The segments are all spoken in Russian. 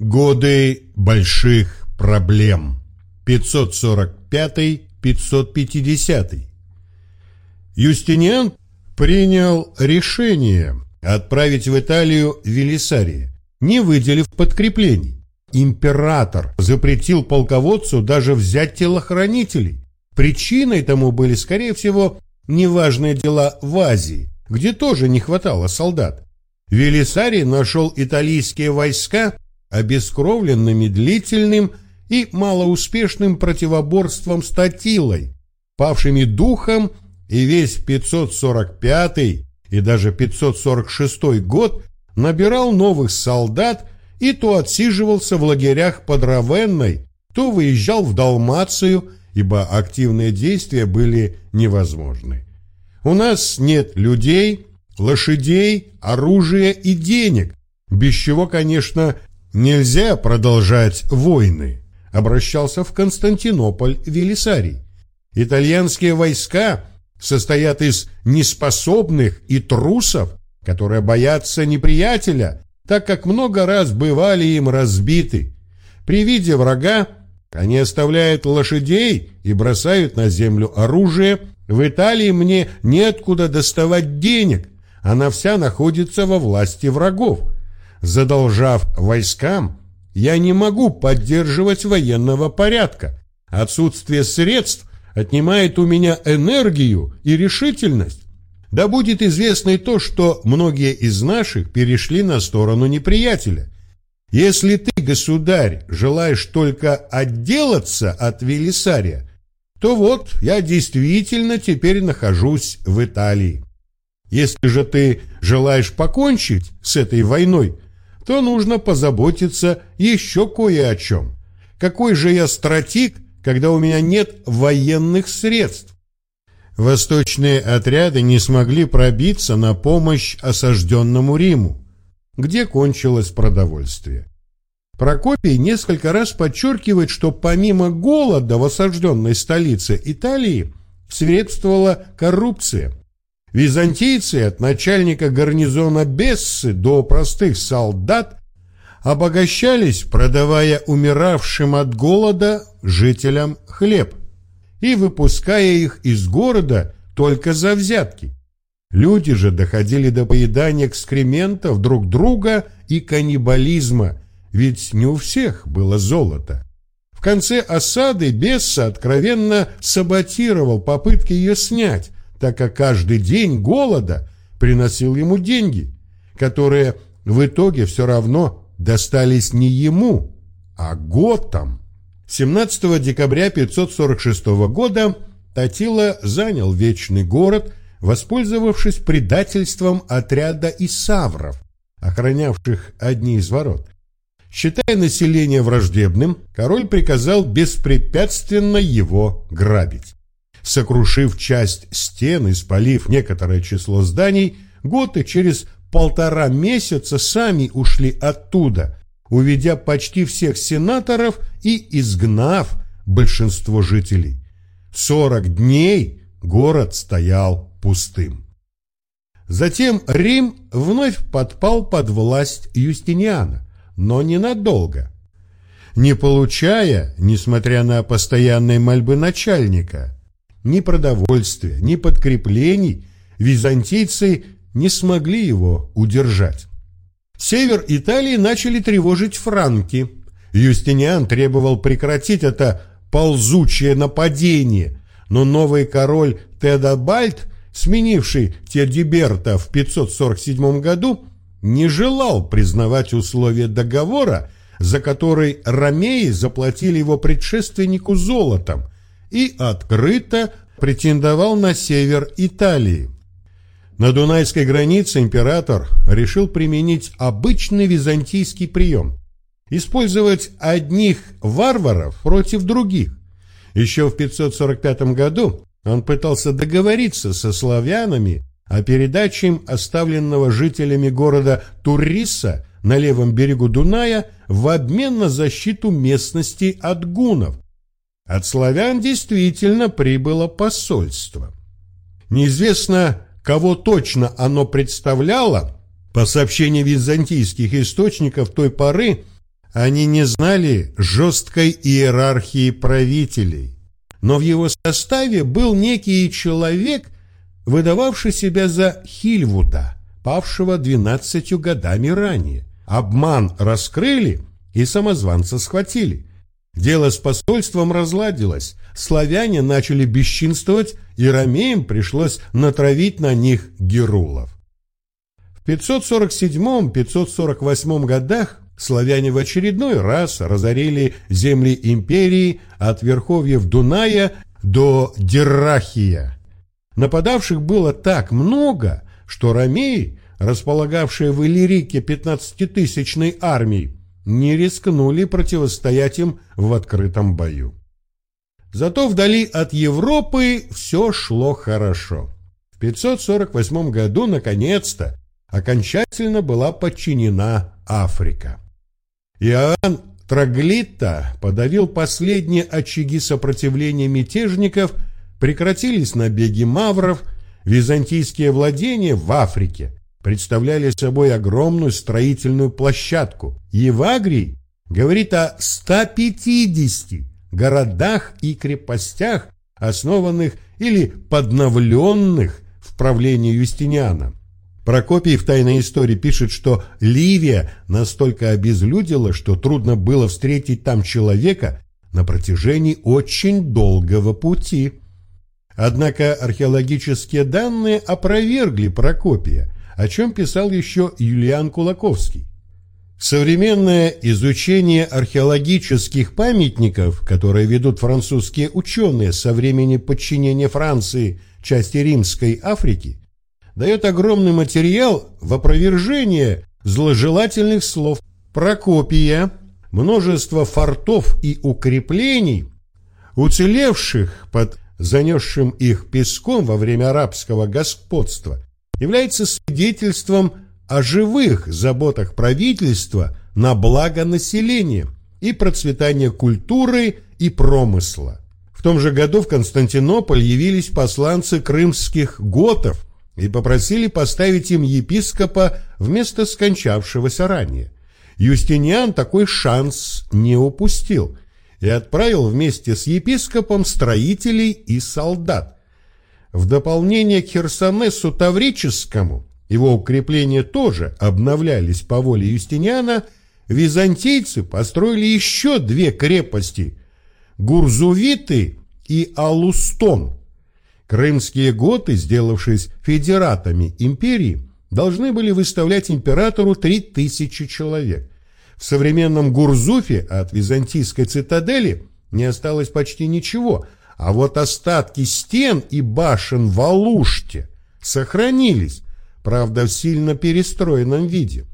Годы больших проблем. 545-550. Юстиниан принял решение отправить в Италию Велисария, не выделив подкреплений. Император запретил полководцу даже взять телохранителей. Причиной тому были, скорее всего, неважные дела в Азии, где тоже не хватало солдат. Велисарий нашел итальянские войска обескровленными длительным и малоуспешным противоборством с Татилой, павшими духом, и весь 545 и даже 546 год набирал новых солдат и то отсиживался в лагерях под Равенной, то выезжал в Далмацию, ибо активные действия были невозможны. У нас нет людей, лошадей, оружия и денег, без чего, конечно, нельзя продолжать войны, обращался в Константинополь Велисарий. Итальянские войска состоят из неспособных и трусов, которые боятся неприятеля, так как много раз бывали им разбиты. При виде врага они оставляют лошадей и бросают на землю оружие. В Италии мне неоткуда доставать денег, она вся находится во власти врагов. Задолжав войскам, я не могу поддерживать военного порядка. Отсутствие средств отнимает у меня энергию и решительность. Да будет известно и то, что многие из наших перешли на сторону неприятеля. Если ты, государь, желаешь только отделаться от Велисария, то вот я действительно теперь нахожусь в Италии. Если же ты желаешь покончить с этой войной, то нужно позаботиться еще кое о чем. Какой же я стратег, когда у меня нет военных средств? Восточные отряды не смогли пробиться на помощь осажденному Риму, где кончилось продовольствие. Прокопий несколько раз подчеркивает, что помимо голода в осажденной столице Италии свирепствовала коррупция – Византийцы от начальника гарнизона Бессы до простых солдат обогащались, продавая умиравшим от голода жителям хлеб и выпуская их из города только за взятки. Люди же доходили до поедания экскрементов друг друга и каннибализма, ведь не у всех было золото. В конце осады Бесса откровенно саботировал попытки ее снять, так как каждый день голода приносил ему деньги, которые в итоге все равно достались не ему, а Готам. 17 декабря 546 года Татила занял Вечный город, воспользовавшись предательством отряда исавров, охранявших одни из ворот. Считая население враждебным, король приказал беспрепятственно его грабить. Сокрушив часть стен и спалив некоторое число зданий, готы через полтора месяца сами ушли оттуда, уведя почти всех сенаторов и изгнав большинство жителей. Сорок дней город стоял пустым. Затем Рим вновь подпал под власть Юстиниана, но ненадолго. Не получая, несмотря на постоянные мольбы начальника, ни продовольствия, ни подкреплений византийцы не смогли его удержать. Север Италии начали тревожить франки. Юстиниан требовал прекратить это ползучее нападение, но новый король Тедобальд, сменивший Тедиберта в 547 году, не желал признавать условия договора, за который ромеи заплатили его предшественнику золотом, и открыто претендовал на север Италии. На Дунайской границе император решил применить обычный византийский прием – использовать одних варваров против других. Еще в 545 году он пытался договориться со славянами о передаче им оставленного жителями города Туриса на левом берегу Дуная в обмен на защиту местности от гунов, от славян действительно прибыло посольство. Неизвестно, кого точно оно представляло, по сообщению византийских источников той поры, Они не знали жесткой иерархии правителей, но в его составе был некий человек, выдававший себя за Хильвуда, павшего двенадцатью годами ранее. Обман раскрыли и самозванца схватили. Дело с посольством разладилось, славяне начали бесчинствовать, и ромеям пришлось натравить на них герулов. В 547-548 годах славяне в очередной раз разорили земли империи от верховьев Дуная до Деррахия. Нападавших было так много, что ромеи, располагавшие в Иллирике 15-тысячной армией, не рискнули противостоять им в открытом бою. Зато вдали от Европы все шло хорошо. В 548 году, наконец-то, окончательно была подчинена Африка. Иоанн Траглита подавил последние очаги сопротивления мятежников, прекратились набеги мавров, византийские владения в Африке представляли собой огромную строительную площадку. Евагрий говорит о 150 городах и крепостях, основанных или подновленных в правлении Юстиниана. Прокопий в «Тайной истории» пишет, что Ливия настолько обезлюдила, что трудно было встретить там человека на протяжении очень долгого пути. Однако археологические данные опровергли Прокопия, о чем писал еще Юлиан Кулаковский. Современное изучение археологических памятников, которые ведут французские ученые со времени подчинения Франции части Римской Африки, дает огромный материал в опровержение зложелательных слов Прокопия, множество фортов и укреплений, уцелевших под занесшим их песком во время арабского господства, является свидетельством о живых заботах правительства на благо населения и процветания культуры и промысла. В том же году в Константинополь явились посланцы крымских готов и попросили поставить им епископа вместо скончавшегося ранее. Юстиниан такой шанс не упустил и отправил вместе с епископом строителей и солдат. В дополнение к Херсонесу Таврическому его укрепления тоже обновлялись по воле Юстиниана, византийцы построили еще две крепости – Гурзувиты и Алустон. Крымские готы, сделавшись федератами империи, должны были выставлять императору три тысячи человек. В современном Гурзуфе от византийской цитадели не осталось почти ничего, а вот остатки стен и башен в Алуште сохранились, правда, в сильно перестроенном виде.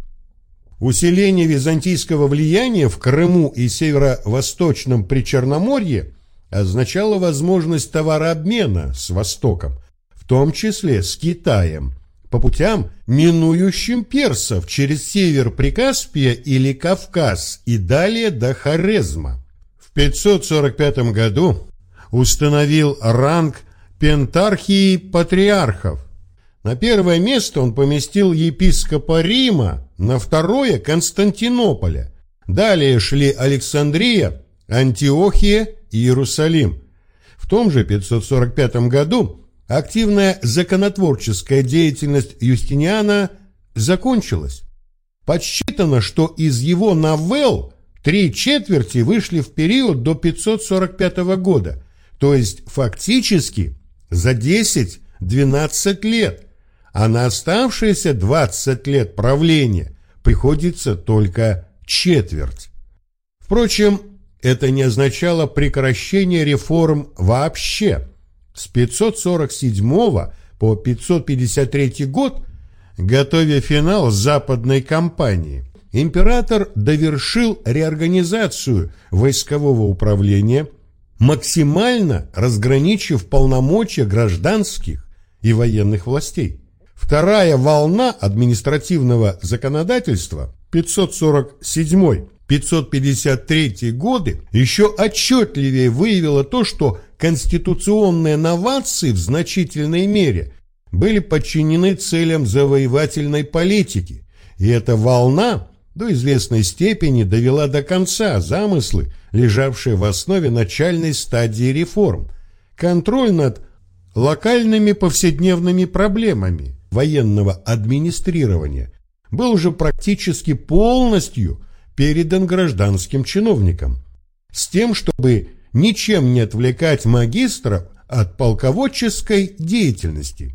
Усиление византийского влияния в Крыму и северо-восточном Причерноморье означало возможность товарообмена с Востоком, в том числе с Китаем, по путям, минующим персов через север Прикаспия или Кавказ и далее до Хорезма. В 545 году установил ранг пентархии патриархов, на первое место он поместил епископа Рима, на второе – Константинополя. Далее шли Александрия, Антиохия и Иерусалим. В том же 545 году активная законотворческая деятельность Юстиниана закончилась. Подсчитано, что из его новелл три четверти вышли в период до 545 года, то есть фактически за 10-12 лет а на оставшиеся 20 лет правления приходится только четверть. Впрочем, это не означало прекращение реформ вообще. С 547 по 553 год, готовя финал западной кампании, император довершил реорганизацию войскового управления, максимально разграничив полномочия гражданских и военных властей. Вторая волна административного законодательства 547-553 годы еще отчетливее выявила то, что конституционные новации в значительной мере были подчинены целям завоевательной политики, и эта волна до известной степени довела до конца замыслы, лежавшие в основе начальной стадии реформ. Контроль над локальными повседневными проблемами военного администрирования был уже практически полностью передан гражданским чиновникам, с тем, чтобы ничем не отвлекать магистра от полководческой деятельности.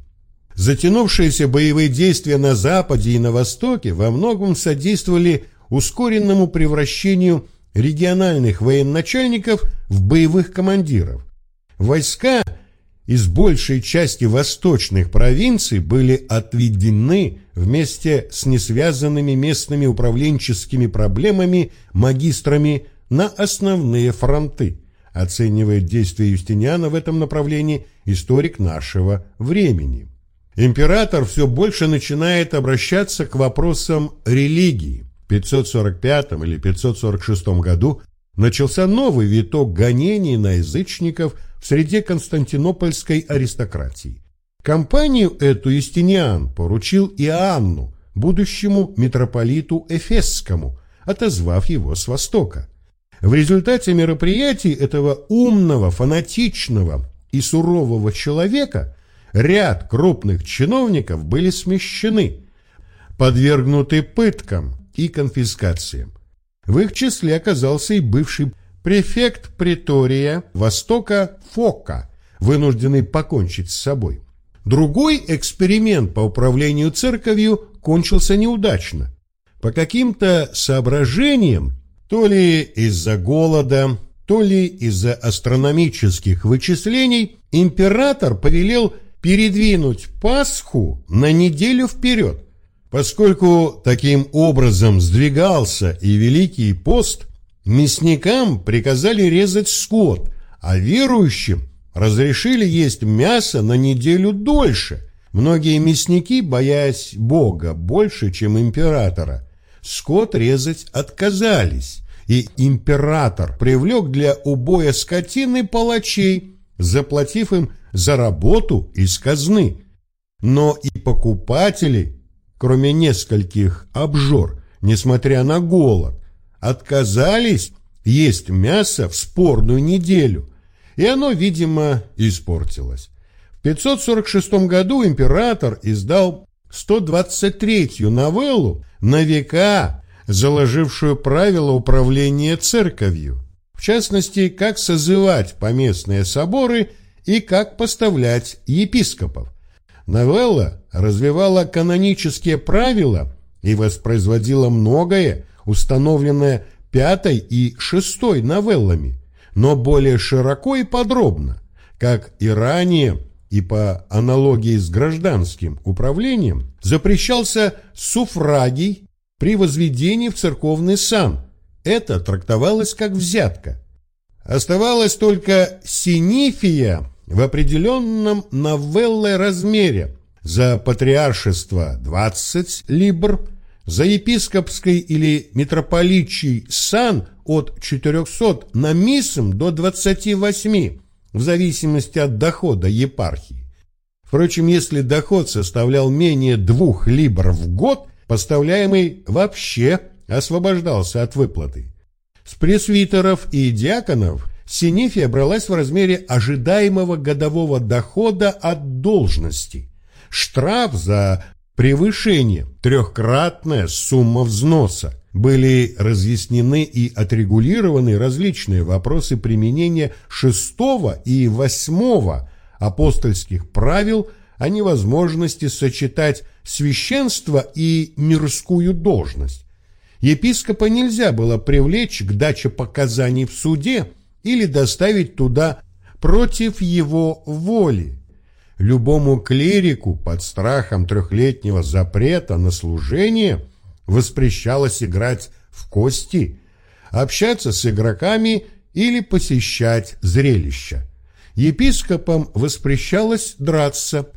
Затянувшиеся боевые действия на Западе и на Востоке во многом содействовали ускоренному превращению региональных военачальников в боевых командиров. Войска из большей части восточных провинций были отведены вместе с несвязанными местными управленческими проблемами магистрами на основные фронты. Оценивает действия Юстиниана в этом направлении историк нашего времени. Император все больше начинает обращаться к вопросам религии. В 545 или 546 году начался новый виток гонений на язычников в среде константинопольской аристократии. Компанию эту Юстиниан поручил Иоанну, будущему митрополиту Эфесскому, отозвав его с востока. В результате мероприятий этого умного, фанатичного и сурового человека ряд крупных чиновников были смещены, подвергнуты пыткам и конфискациям. В их числе оказался и бывший префект притория Востока Фока, вынужденный покончить с собой. Другой эксперимент по управлению церковью кончился неудачно. По каким-то соображениям, то ли из-за голода, то ли из-за астрономических вычислений, император повелел передвинуть Пасху на неделю вперед. Поскольку таким образом сдвигался и Великий пост, мясникам приказали резать скот, а верующим разрешили есть мясо на неделю дольше. Многие мясники, боясь Бога больше, чем императора, скот резать отказались, и император привлек для убоя скотины палачей, заплатив им за работу из казны. Но и покупатели, кроме нескольких обжор, несмотря на голод, отказались есть мясо в спорную неделю, и оно, видимо, испортилось. В 546 году император издал 123-ю новеллу на века, заложившую правила управления церковью, в частности, как созывать поместные соборы и как поставлять епископов. Новелла развивала канонические правила и воспроизводила многое, установленное пятой и шестой новеллами, но более широко и подробно, как и ранее и по аналогии с гражданским управлением, запрещался суфрагий при возведении в церковный сан. Это трактовалось как взятка. Оставалась только синифия в определенном новелле размере за патриаршество 20 либр, за епископской или митрополичий сан от 400 на миссом до 28, в зависимости от дохода епархии. Впрочем, если доход составлял менее двух либр в год, поставляемый вообще освобождался от выплаты. С пресвитеров и диаконов Синефия бралась в размере ожидаемого годового дохода от должности. Штраф за превышение – трехкратная сумма взноса. Были разъяснены и отрегулированы различные вопросы применения шестого и восьмого апостольских правил о невозможности сочетать священство и мирскую должность. Епископа нельзя было привлечь к даче показаний в суде или доставить туда против его воли. Любому клирику под страхом трехлетнего запрета на служение воспрещалось играть в кости, общаться с игроками или посещать зрелища. Епископам воспрещалось драться.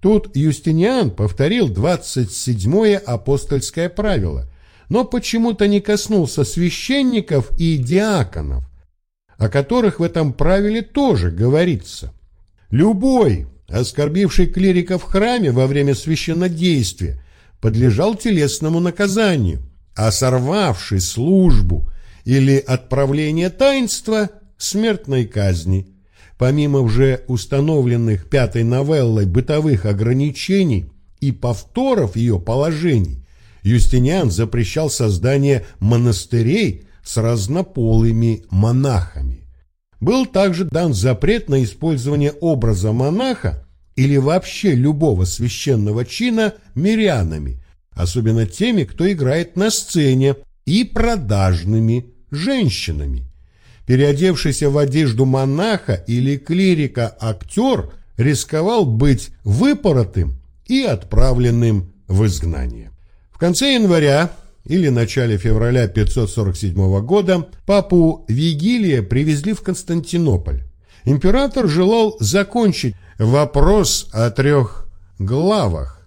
Тут Юстиниан повторил 27-е апостольское правило – но почему-то не коснулся священников и диаконов, о которых в этом правиле тоже говорится. Любой, оскорбивший клирика в храме во время священнодействия, подлежал телесному наказанию, а сорвавший службу или отправление таинства – смертной казни. Помимо уже установленных пятой новеллой бытовых ограничений и повторов ее положений, Юстиниан запрещал создание монастырей с разнополыми монахами. Был также дан запрет на использование образа монаха или вообще любого священного чина мирянами, особенно теми, кто играет на сцене, и продажными женщинами. Переодевшийся в одежду монаха или клирика актер рисковал быть выпоротым и отправленным в изгнание. В конце января или начале февраля 547 года папу Вигилия привезли в Константинополь. Император желал закончить вопрос о трех главах.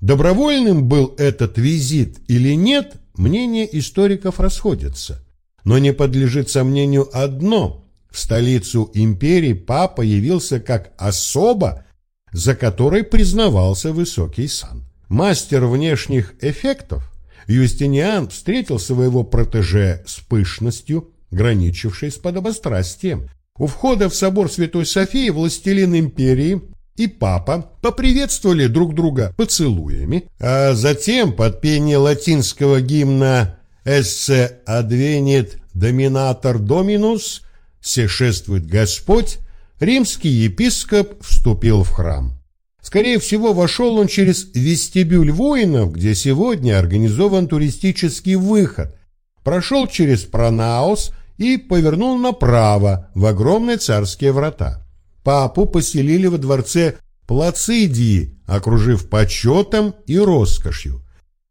Добровольным был этот визит или нет, мнения историков расходятся. Но не подлежит сомнению одно – в столицу империи папа явился как особа, за которой признавался высокий сан. Мастер внешних эффектов, Юстиниан встретил своего протеже с пышностью, граничившей с подобострастием, у входа в собор Святой Софии властелин империи и папа поприветствовали друг друга поцелуями, а затем под пение латинского гимна «Эссе адвенит доминатор доминус» «Се шествует Господь», римский епископ вступил в храм. Скорее всего, вошел он через вестибюль воинов, где сегодня организован туристический выход, прошел через Пронаус и повернул направо в огромные царские врата. Папу поселили во дворце Плацидии, окружив почетом и роскошью.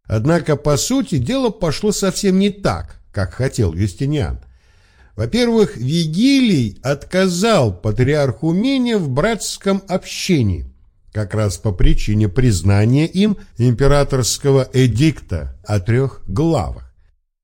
Однако, по сути, дело пошло совсем не так, как хотел Юстиниан. Во-первых, Вигилий отказал патриарху Мене в братском общении, как раз по причине признания им императорского эдикта о трех главах.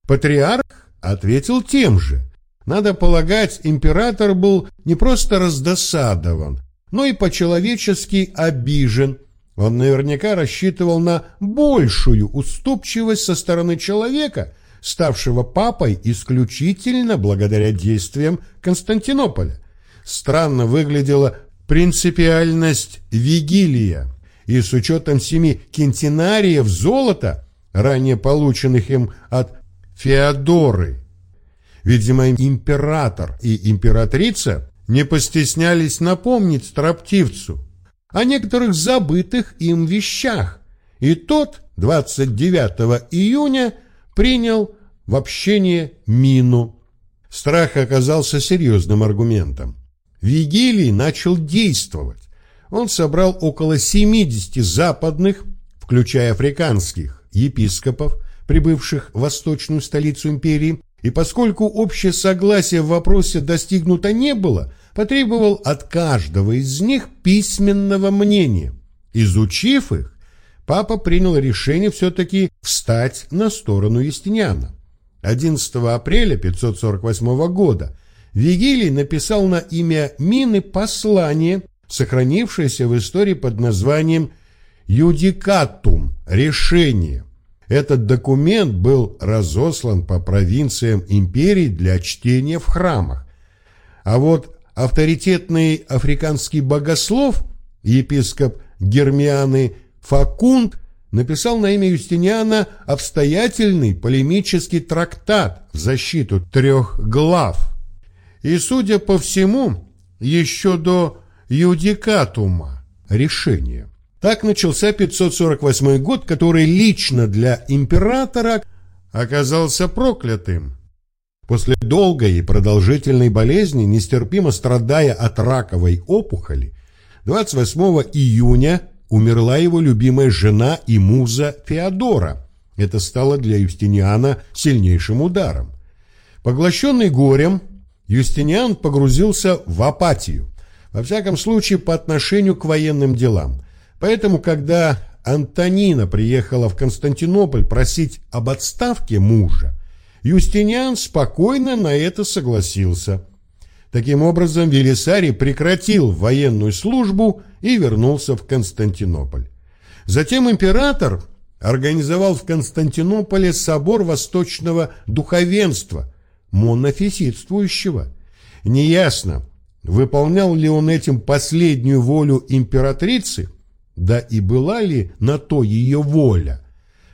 Патриарх ответил тем же, надо полагать, император был не просто раздосадован, но и по-человечески обижен. Он наверняка рассчитывал на большую уступчивость со стороны человека, ставшего папой исключительно благодаря действиям Константинополя. Странно выглядела принципиальность Вигилия, и с учетом семи кентинариев золота, ранее полученных им от Феодоры, Видимо, император и императрица не постеснялись напомнить строптивцу о некоторых забытых им вещах, и тот 29 июня принял в общение мину. Страх оказался серьезным аргументом. Вигилий начал действовать. Он собрал около 70 западных, включая африканских, епископов, прибывших в восточную столицу империи, и поскольку общее согласие в вопросе достигнуто не было, потребовал от каждого из них письменного мнения. Изучив их, папа принял решение все-таки встать на сторону Юстиниана. 11 апреля 548 года Вигилий написал на имя Мины послание, сохранившееся в истории под названием «Юдикатум» – «Решение», этот документ был разослан по провинциям империи для чтения в храмах. А вот авторитетный африканский богослов, епископ Гермианы Факунд, написал на имя Юстиниана обстоятельный полемический трактат в защиту трех глав. И, судя по всему, еще до юдикатума решения. Так начался 548 год, который лично для императора оказался проклятым. После долгой и продолжительной болезни, нестерпимо страдая от раковой опухоли, 28 июня умерла его любимая жена и муза Феодора. Это стало для Юстиниана сильнейшим ударом. Поглощенный горем, Юстиниан погрузился в апатию, во всяком случае по отношению к военным делам. Поэтому, когда Антонина приехала в Константинополь просить об отставке мужа, Юстиниан спокойно на это согласился. Таким образом, Велисарий прекратил военную службу и вернулся в Константинополь. Затем император организовал в Константинополе собор восточного духовенства, монофиситствующего. Неясно, выполнял ли он этим последнюю волю императрицы, да и была ли на то ее воля.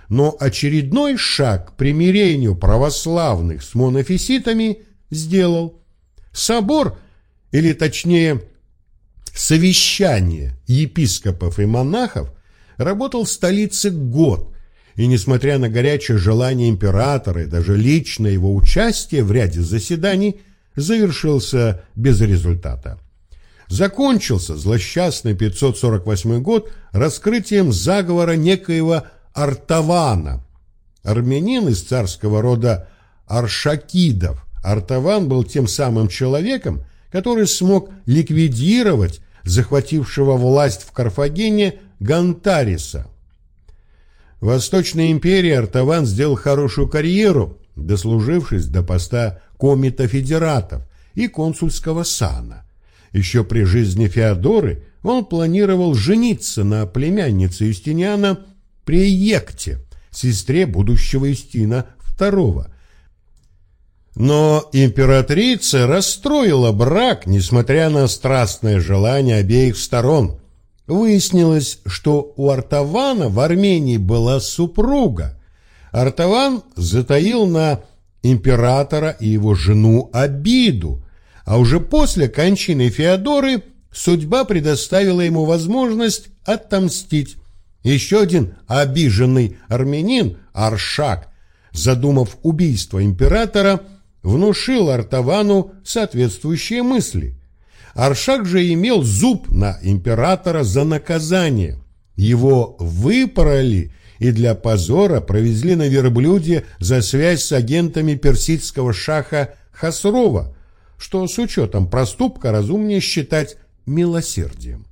Но очередной шаг к примирению православных с монофиситами сделал. Собор, или точнее совещание епископов и монахов, работал в столице год, и, несмотря на горячее желание императора и даже личное его участие в ряде заседаний, завершился без результата. Закончился злосчастный 548 год раскрытием заговора некоего Артавана, армянин из царского рода Аршакидов. Артаван был тем самым человеком, который смог ликвидировать захватившего власть в Карфагене Гантариса. В Восточной империи Артаван сделал хорошую карьеру, дослужившись до поста комита федератов и консульского сана. Еще при жизни Феодоры он планировал жениться на племяннице Юстиниана Приекте, сестре будущего Юстина II. Но императрица расстроила брак, несмотря на страстное желание обеих сторон. Выяснилось, что у Артавана в Армении была супруга. Артаван затаил на императора и его жену обиду, а уже после кончины Феодоры судьба предоставила ему возможность отомстить. Еще один обиженный армянин, Аршак, задумав убийство императора, внушил Артавану соответствующие мысли. Аршак же имел зуб на императора за наказание. Его выпороли и для позора провезли на верблюде за связь с агентами персидского шаха Хасрова, что с учетом проступка разумнее считать милосердием.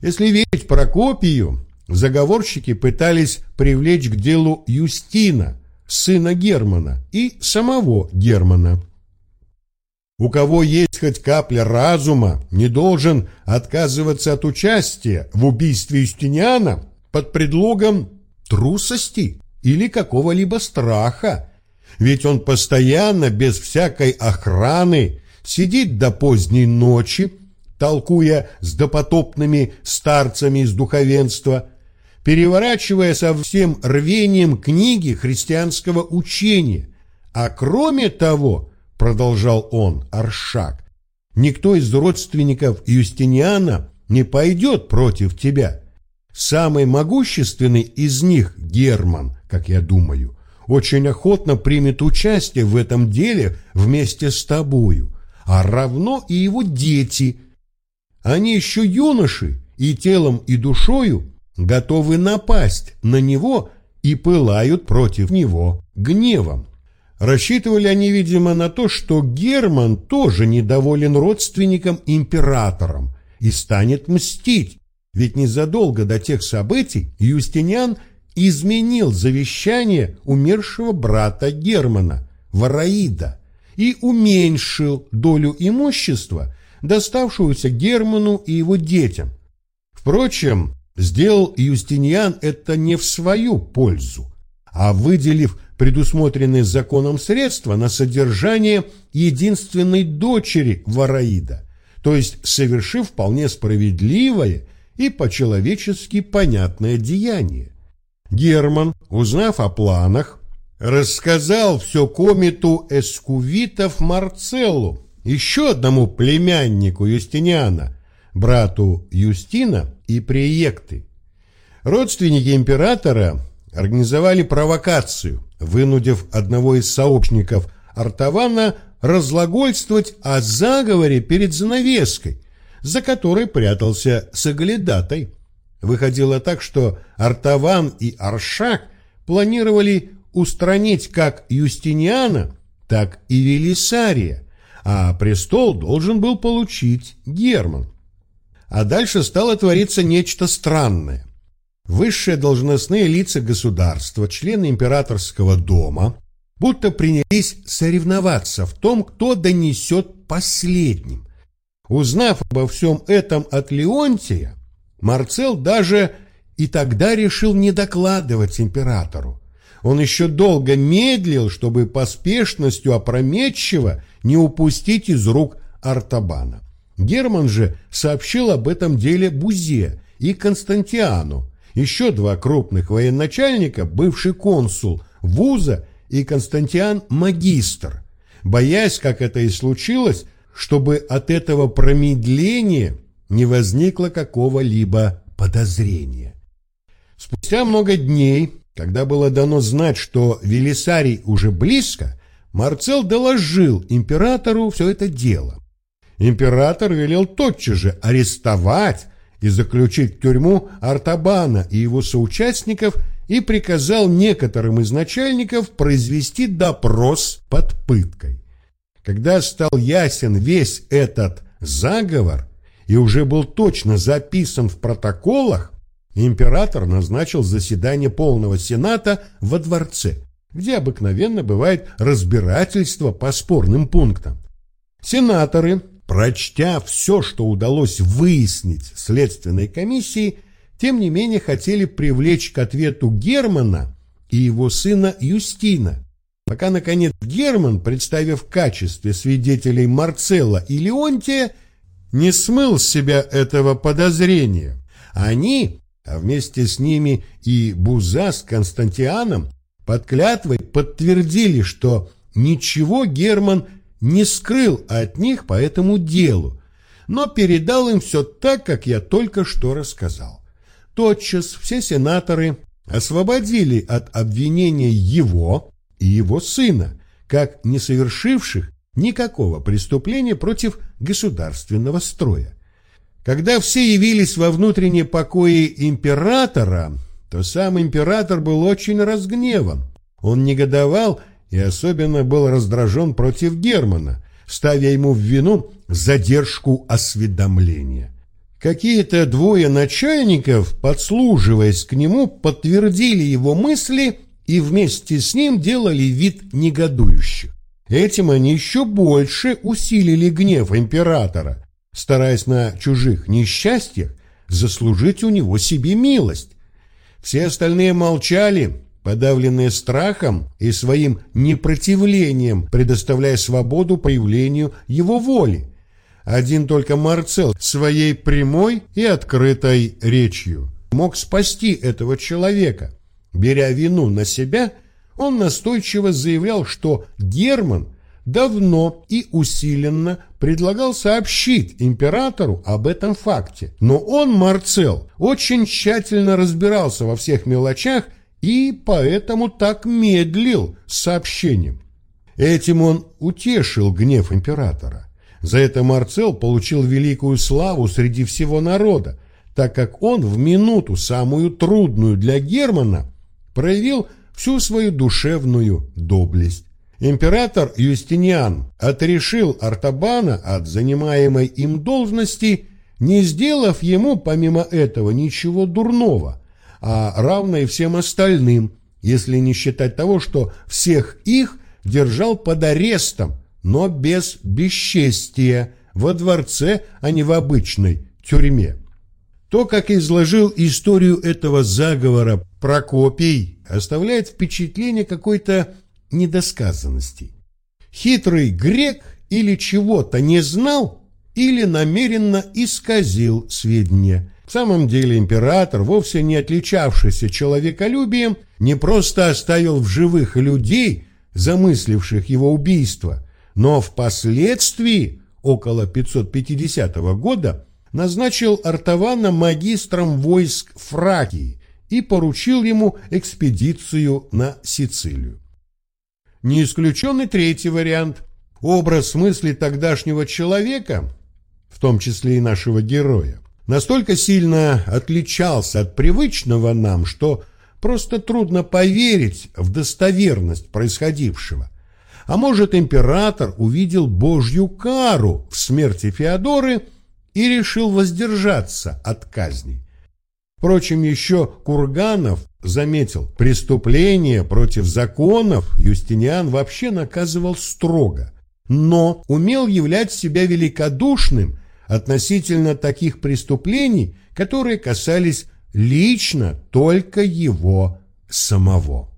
Если верить Прокопию, заговорщики пытались привлечь к делу Юстина, сына Германа, и самого Германа. У кого есть хоть капля разума, не должен отказываться от участия в убийстве Юстиниана под предлогом трусости или какого-либо страха. Ведь он постоянно, без всякой охраны, сидит до поздней ночи, толкуя с допотопными старцами из духовенства, переворачивая со всем рвением книги христианского учения. А кроме того, продолжал он, Аршак, никто из родственников Юстиниана не пойдет против тебя. Самый могущественный из них, Герман, как я думаю, очень охотно примет участие в этом деле вместе с тобою, а равно и его дети. Они еще юноши, и телом, и душою готовы напасть на него и пылают против него гневом. Рассчитывали они, видимо, на то, что Герман тоже недоволен родственником-императором и станет мстить, ведь незадолго до тех событий Юстиниан изменил завещание умершего брата Германа, Вараида, и уменьшил долю имущества, доставшуюся Герману и его детям. Впрочем, сделал Юстиниан это не в свою пользу, а выделив предусмотренные законом средства на содержание единственной дочери Вараида, то есть совершив вполне справедливое и по-человечески понятное деяние. Герман, узнав о планах, рассказал все комиту эскувитов Марцеллу, еще одному племяннику Юстиниана, брату Юстина и Приекты. Родственники императора организовали провокацию, вынудив одного из сообщников Артавана разлагольствовать о заговоре перед занавеской, за которой прятался Сагалидатай. Выходило так, что Артаван и Аршак планировали устранить как Юстиниана, так и Велисария, а престол должен был получить Герман. А дальше стало твориться нечто странное. Высшие должностные лица государства, члены императорского дома, будто принялись соревноваться в том, кто донесет последним. Узнав обо всем этом от Леонтия, Марцел даже и тогда решил не докладывать императору. Он еще долго медлил, чтобы поспешностью опрометчиво не упустить из рук Артабана. Герман же сообщил об этом деле Бузе и Константиану, еще два крупных военачальника, бывший консул вуза и Константиан магистр, боясь, как это и случилось, чтобы от этого промедления не возникло какого-либо подозрения. Спустя много дней, когда было дано знать, что Велисарий уже близко, Марцел доложил императору все это дело. Император велел тотчас же арестовать и заключить в тюрьму Артабана и его соучастников и приказал некоторым из начальников произвести допрос под пыткой. Когда стал ясен весь этот заговор и уже был точно записан в протоколах, император назначил заседание полного сената во дворце, где обыкновенно бывает разбирательство по спорным пунктам. Сенаторы Прочтя все, что удалось выяснить следственной комиссии, тем не менее хотели привлечь к ответу Германа и его сына Юстина, пока, наконец, Герман, представив в качестве свидетелей Марцелла и Леонтия, не смыл с себя этого подозрения. Они, а вместе с ними и Буза с Константианом, под клятвой подтвердили, что ничего Герман не скрыл от них по этому делу, но передал им все так, как я только что рассказал. Тотчас все сенаторы освободили от обвинения его и его сына, как не совершивших никакого преступления против государственного строя. Когда все явились во внутренние покои императора, то сам император был очень разгневан. Он негодовал и особенно был раздражен против Германа, ставя ему в вину задержку осведомления. Какие-то двое начальников, подслуживаясь к нему, подтвердили его мысли и вместе с ним делали вид негодующих. Этим они еще больше усилили гнев императора, стараясь на чужих несчастьях заслужить у него себе милость. Все остальные молчали, подавленные страхом и своим непротивлением, предоставляя свободу появлению его воли. Один только Марцел своей прямой и открытой речью мог спасти этого человека. Беря вину на себя, он настойчиво заявлял, что Герман давно и усиленно предлагал сообщить императору об этом факте. Но он, Марцел, очень тщательно разбирался во всех мелочах и поэтому так медлил с сообщением. Этим он утешил гнев императора. За это Марцел получил великую славу среди всего народа, так как он в минуту, самую трудную для Германа, проявил всю свою душевную доблесть. Император Юстиниан отрешил Артабана от занимаемой им должности, не сделав ему, помимо этого, ничего дурного, а равно и всем остальным, если не считать того, что всех их держал под арестом, но без бесчестия, во дворце, а не в обычной тюрьме. То, как изложил историю этого заговора Прокопий, оставляет впечатление какой-то недосказанности. Хитрый грек или чего-то не знал, или намеренно исказил сведения. В самом деле император, вовсе не отличавшийся человеколюбием, не просто оставил в живых людей, замысливших его убийство, но впоследствии, около 550 года, назначил Артавана магистром войск Фракии и поручил ему экспедицию на Сицилию. Не исключен и третий вариант. Образ мысли тогдашнего человека, в том числе и нашего героя, настолько сильно отличался от привычного нам, что просто трудно поверить в достоверность происходившего. А может, император увидел божью кару в смерти Феодоры и решил воздержаться от казни. Впрочем, еще Курганов заметил, преступление против законов Юстиниан вообще наказывал строго, но умел являть себя великодушным относительно таких преступлений, которые касались лично только его самого.